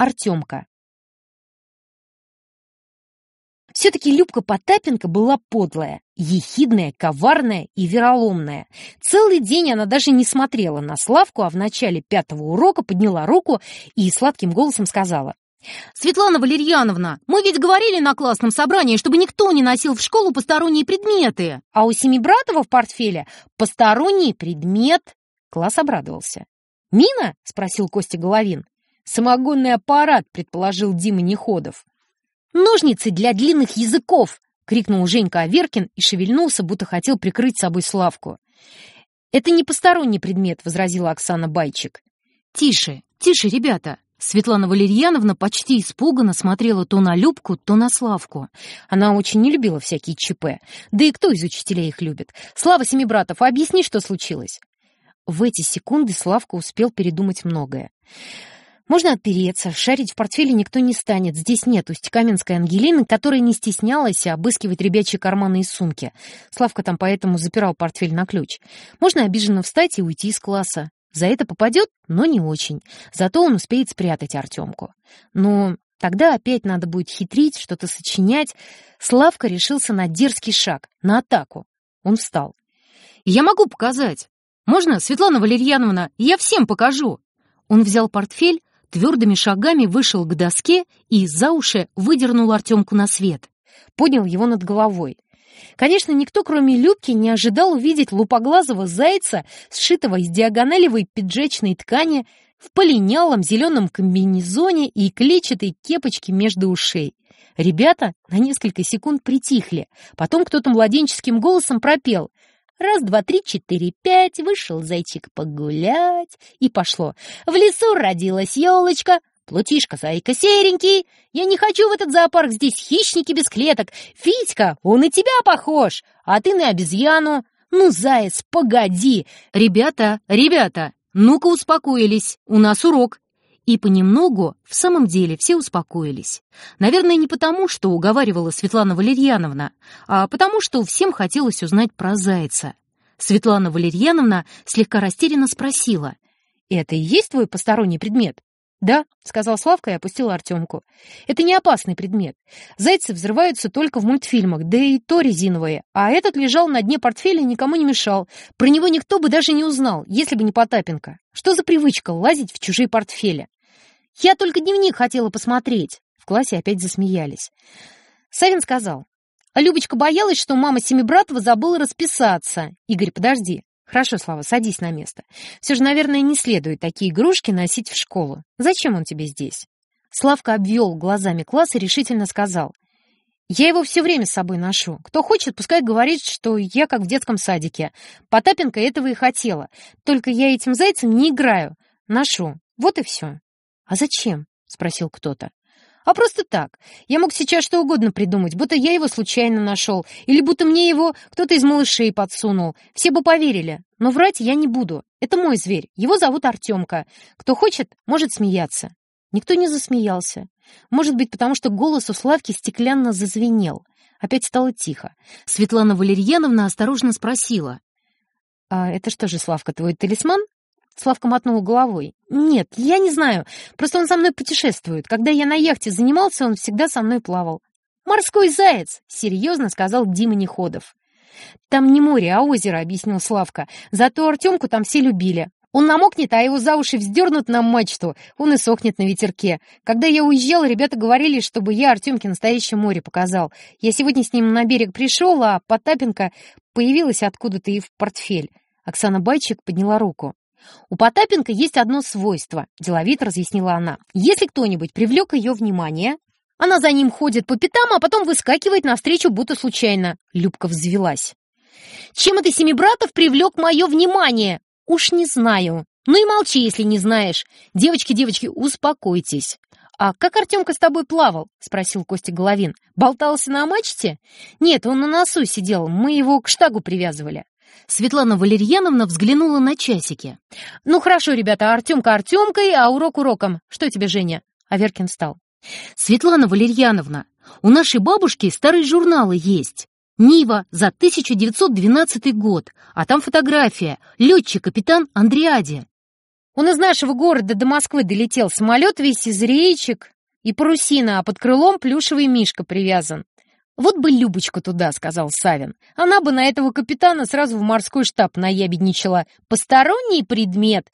Артемка. Все-таки Любка Потапенко была подлая, ехидная, коварная и вероломная. Целый день она даже не смотрела на Славку, а в начале пятого урока подняла руку и сладким голосом сказала. «Светлана Валерьяновна, мы ведь говорили на классном собрании, чтобы никто не носил в школу посторонние предметы, а у Семибратова в портфеле посторонний предмет». Класс обрадовался. «Мина?» — спросил Костя Головин. «Самогонный аппарат», — предположил Дима Неходов. «Ножницы для длинных языков!» — крикнул Женька Аверкин и шевельнулся, будто хотел прикрыть собой Славку. «Это не посторонний предмет», — возразила Оксана Байчик. «Тише, тише, ребята!» Светлана Валерьяновна почти испуганно смотрела то на Любку, то на Славку. Она очень не любила всякие ЧП. Да и кто из учителей их любит? Слава Семибратов, объясни, что случилось. В эти секунды Славка успел передумать многое. Можно отпереться, шарить в портфеле никто не станет. Здесь нет Устикаменской Ангелины, которая не стеснялась обыскивать ребячьи карманы и сумки. Славка там поэтому запирал портфель на ключ. Можно обиженно встать и уйти из класса. За это попадет, но не очень. Зато он успеет спрятать Артемку. Но тогда опять надо будет хитрить, что-то сочинять. Славка решился на дерзкий шаг, на атаку. Он встал. «Я могу показать. Можно, Светлана Валерьяновна, я всем покажу». Он взял портфель, твердыми шагами вышел к доске и за уши выдернул Артемку на свет. Поднял его над головой. Конечно, никто, кроме Любки, не ожидал увидеть лупоглазого зайца, сшитого из диагоналевой пиджачной ткани, в полинялом зеленом комбинезоне и клетчатой кепочке между ушей. Ребята на несколько секунд притихли. Потом кто-то младенческим голосом пропел Раз, два, три, четыре, пять, вышел зайчик погулять. И пошло. В лесу родилась елочка, Плутишка, зайка серенький. Я не хочу в этот зоопарк, здесь хищники без клеток. Фитька, он и тебя похож, а ты на обезьяну. Ну, заяц, погоди. Ребята, ребята, ну-ка успокоились, у нас урок. И понемногу, в самом деле, все успокоились. Наверное, не потому, что уговаривала Светлана Валерьяновна, а потому, что всем хотелось узнать про зайца. Светлана Валерьяновна слегка растерянно спросила, «Это и есть твой посторонний предмет?» «Да», — сказал Славка и опустил Артемку. «Это не опасный предмет. Зайцы взрываются только в мультфильмах, да и то резиновые. А этот лежал на дне портфеля и никому не мешал. Про него никто бы даже не узнал, если бы не Потапенко. Что за привычка лазить в чужие портфели?» Я только дневник хотела посмотреть. В классе опять засмеялись. Савин сказал. Любочка боялась, что мама Семибратова забыла расписаться. Игорь, подожди. Хорошо, Слава, садись на место. Все же, наверное, не следует такие игрушки носить в школу. Зачем он тебе здесь? Славка обвел глазами класс и решительно сказал. Я его все время с собой ношу. Кто хочет, пускай говорит, что я как в детском садике. Потапенко этого и хотела. Только я этим зайцем не играю. Ношу. Вот и все. «А зачем?» — спросил кто-то. «А просто так. Я мог сейчас что угодно придумать, будто я его случайно нашел, или будто мне его кто-то из малышей подсунул. Все бы поверили. Но врать я не буду. Это мой зверь. Его зовут Артемка. Кто хочет, может смеяться». Никто не засмеялся. Может быть, потому что голос у Славки стеклянно зазвенел. Опять стало тихо. Светлана Валерьяновна осторожно спросила. «А это что же, Славка, твой талисман?» Славка мотнул головой. «Нет, я не знаю. Просто он со мной путешествует. Когда я на яхте занимался, он всегда со мной плавал». «Морской заяц!» — серьезно сказал Дима Неходов. «Там не море, а озеро», — объяснил Славка. «Зато Артемку там все любили. Он намокнет, а его за уши вздернут на мачту. Он и сохнет на ветерке. Когда я уезжал, ребята говорили, чтобы я Артемке настоящее море показал. Я сегодня с ним на берег пришел, а Потапенко появилась откуда-то и в портфель». Оксана Байчик подняла руку. «У Потапенко есть одно свойство», — деловито разъяснила она. «Если кто-нибудь привлек ее внимание, она за ним ходит по пятам, а потом выскакивает навстречу, будто случайно». Любка взвелась. «Чем это Семибратов привлек мое внимание?» «Уж не знаю. Ну и молчи, если не знаешь. Девочки, девочки, успокойтесь». «А как Артемка с тобой плавал?» — спросил Костя Головин. «Болтался на мачте?» «Нет, он на носу сидел. Мы его к штагу привязывали». Светлана Валерьяновна взглянула на часики. «Ну хорошо, ребята, Артемка Артемкой, а урок уроком. Что тебе, Женя?» Аверкин встал. «Светлана Валерьяновна, у нашей бабушки старые журналы есть. Нива за 1912 год, а там фотография. Летчик-капитан Андриади». Он из нашего города до Москвы долетел. Самолет весь из речек и парусина, а под крылом плюшевый мишка привязан. «Вот бы Любочку туда», — сказал Савин. «Она бы на этого капитана сразу в морской штаб наябедничала. Посторонний предмет».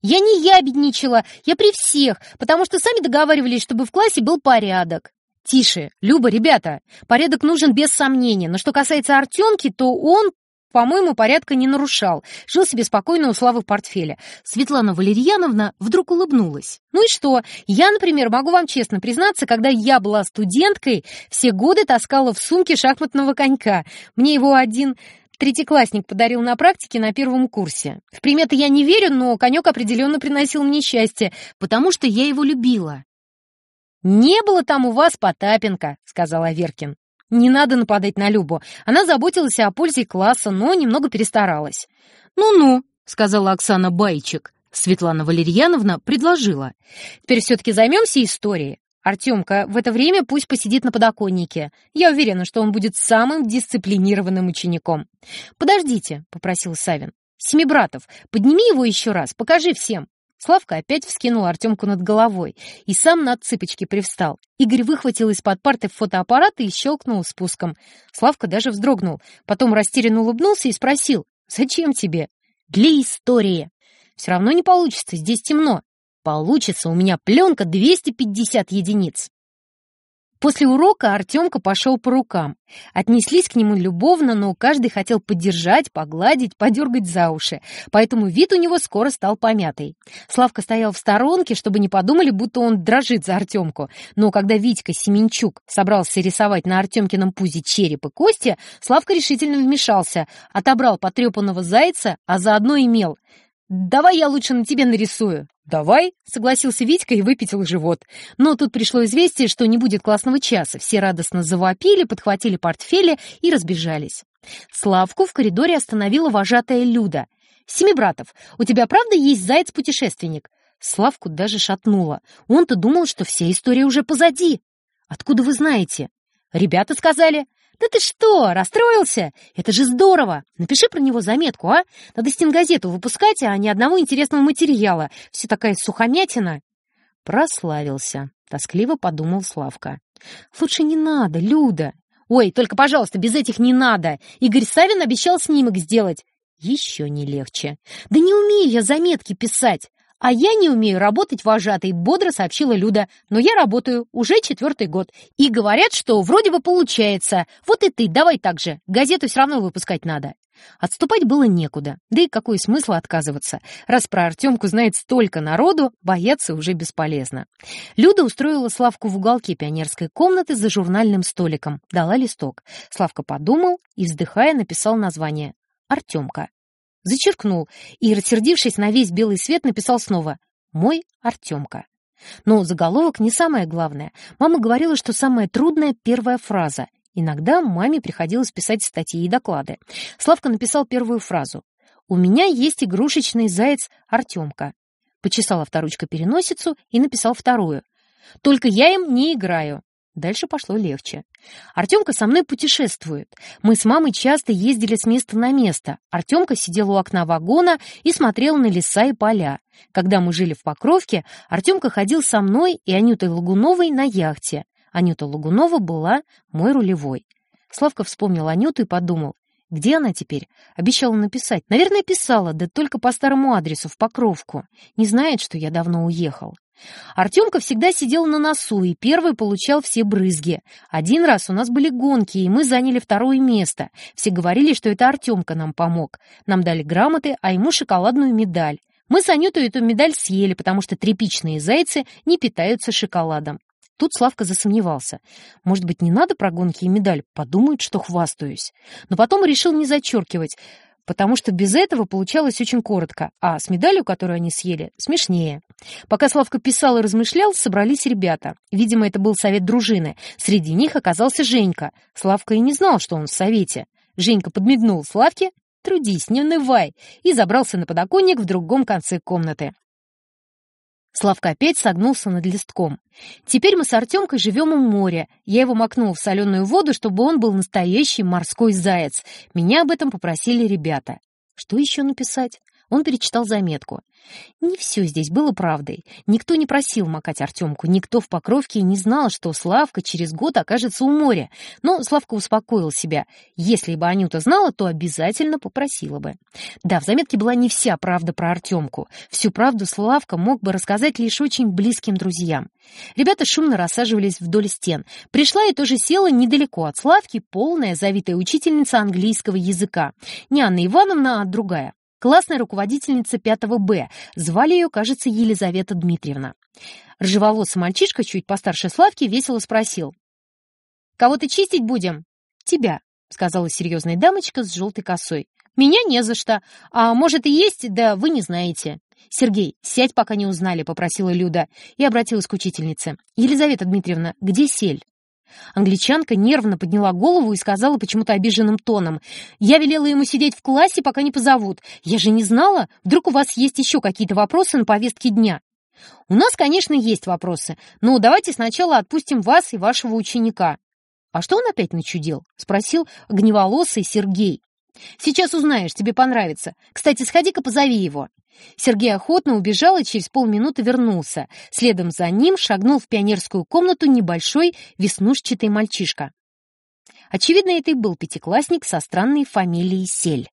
«Я не ябедничала, я при всех, потому что сами договаривались, чтобы в классе был порядок». «Тише, Люба, ребята, порядок нужен без сомнения, но что касается Артемки, то он по-моему, порядка не нарушал. Жил себе спокойно у Славы в портфеле. Светлана Валерьяновна вдруг улыбнулась. Ну и что? Я, например, могу вам честно признаться, когда я была студенткой, все годы таскала в сумке шахматного конька. Мне его один третьеклассник подарил на практике на первом курсе. В приметы я не верю, но конек определенно приносил мне счастье, потому что я его любила. «Не было там у вас Потапенко», — сказала Веркин. Не надо нападать на Любу. Она заботилась о пользе класса, но немного перестаралась. «Ну-ну», — сказала Оксана Байчик. Светлана Валерьяновна предложила. «Теперь все-таки займемся историей. Артемка в это время пусть посидит на подоконнике. Я уверена, что он будет самым дисциплинированным учеником». «Подождите», — попросил Савин. «Семибратов, подними его еще раз, покажи всем». Славка опять вскинул Артемку над головой и сам на цыпочки привстал. Игорь выхватил из-под парты фотоаппарат и щелкнул спуском. Славка даже вздрогнул, потом растерянно улыбнулся и спросил, «Зачем тебе?» «Для истории». «Все равно не получится, здесь темно». «Получится, у меня пленка 250 единиц». После урока Артемка пошел по рукам. Отнеслись к нему любовно, но каждый хотел поддержать, погладить, подергать за уши, поэтому вид у него скоро стал помятый. Славка стоял в сторонке, чтобы не подумали, будто он дрожит за Артемку. Но когда Витька Семенчук собрался рисовать на Артемкином пузе череп и кости, Славка решительно вмешался, отобрал потрепанного зайца, а заодно имел. «Давай я лучше на тебе нарисую». «Давай», — согласился Витька и выпятил живот. Но тут пришло известие, что не будет классного часа. Все радостно завопили, подхватили портфели и разбежались. Славку в коридоре остановила вожатая Люда. «Семибратов, у тебя правда есть заяц-путешественник?» Славку даже шатнуло. Он-то думал, что вся история уже позади. «Откуда вы знаете?» «Ребята сказали». «Да ты что, расстроился? Это же здорово! Напиши про него заметку, а? Надо стенгазету выпускать, а ни одного интересного материала. Все такая сухомятина». Прославился, тоскливо подумал Славка. «Лучше не надо, Люда!» «Ой, только, пожалуйста, без этих не надо! Игорь Савин обещал снимок сделать!» «Еще не легче!» «Да не умею я заметки писать!» «А я не умею работать вожатой», — бодро сообщила Люда. «Но я работаю уже четвертый год. И говорят, что вроде бы получается. Вот и ты, давай так же. Газету все равно выпускать надо». Отступать было некуда. Да и какой смысл отказываться? Раз про Артемку знает столько народу, бояться уже бесполезно. Люда устроила Славку в уголке пионерской комнаты за журнальным столиком. Дала листок. Славка подумал и, вздыхая, написал название. «Артемка». Зачеркнул и, рассердившись на весь белый свет, написал снова «Мой Артемка». Но заголовок не самое главное. Мама говорила, что самая трудная первая фраза. Иногда маме приходилось писать статьи и доклады. Славка написал первую фразу. «У меня есть игрушечный заяц Артемка». Почесал авторучка переносицу и написал вторую. «Только я им не играю». Дальше пошло легче. Артемка со мной путешествует. Мы с мамой часто ездили с места на место. Артемка сидел у окна вагона и смотрел на леса и поля. Когда мы жили в Покровке, Артемка ходил со мной и Анютой Лагуновой на яхте. Анюта Лагунова была мой рулевой. Славка вспомнил Анюту и подумал, где она теперь? Обещала написать. Наверное, писала, да только по старому адресу, в Покровку. Не знает, что я давно уехал. Артемка всегда сидел на носу и первый получал все брызги. Один раз у нас были гонки, и мы заняли второе место. Все говорили, что это Артемка нам помог. Нам дали грамоты, а ему шоколадную медаль. Мы с Анютой эту медаль съели, потому что тряпичные зайцы не питаются шоколадом. Тут Славка засомневался. Может быть, не надо про гонки и медаль? Подумают, что хвастаюсь. Но потом решил не зачеркивать потому что без этого получалось очень коротко, а с медалью, которую они съели, смешнее. Пока Славка писал и размышлял, собрались ребята. Видимо, это был совет дружины. Среди них оказался Женька. Славка и не знал, что он в совете. Женька подмигнул Славке «Трудись, не унывай!» и забрался на подоконник в другом конце комнаты. Славка опять согнулся над листком. «Теперь мы с Артемкой живем у моря. Я его макнул в соленую воду, чтобы он был настоящий морской заяц. Меня об этом попросили ребята. Что еще написать? Он перечитал заметку. Не все здесь было правдой. Никто не просил макать Артемку, никто в Покровке не знал, что Славка через год окажется у моря. Но Славка успокоил себя. Если бы Анюта знала, то обязательно попросила бы. Да, в заметке была не вся правда про Артемку. Всю правду Славка мог бы рассказать лишь очень близким друзьям. Ребята шумно рассаживались вдоль стен. Пришла и тоже села недалеко от Славки полная завитая учительница английского языка. Не Анна Ивановна, а другая. Классная руководительница 5 Б. Звали ее, кажется, Елизавета Дмитриевна. Ржеволосый мальчишка, чуть постарше Славки, весело спросил. «Кого-то чистить будем?» «Тебя», — сказала серьезная дамочка с желтой косой. «Меня не за что. А может и есть, да вы не знаете». «Сергей, сядь, пока не узнали», — попросила Люда и обратилась к учительнице. «Елизавета Дмитриевна, где сель?» Англичанка нервно подняла голову и сказала почему-то обиженным тоном. «Я велела ему сидеть в классе, пока не позовут. Я же не знала. Вдруг у вас есть еще какие-то вопросы на повестке дня?» «У нас, конечно, есть вопросы, но давайте сначала отпустим вас и вашего ученика». «А что он опять начудил?» — спросил огневолосый Сергей. «Сейчас узнаешь, тебе понравится. Кстати, сходи-ка позови его». Сергей охотно убежал и через полминуты вернулся. Следом за ним шагнул в пионерскую комнату небольшой веснушчатый мальчишка. Очевидно, это и был пятиклассник со странной фамилией Сель.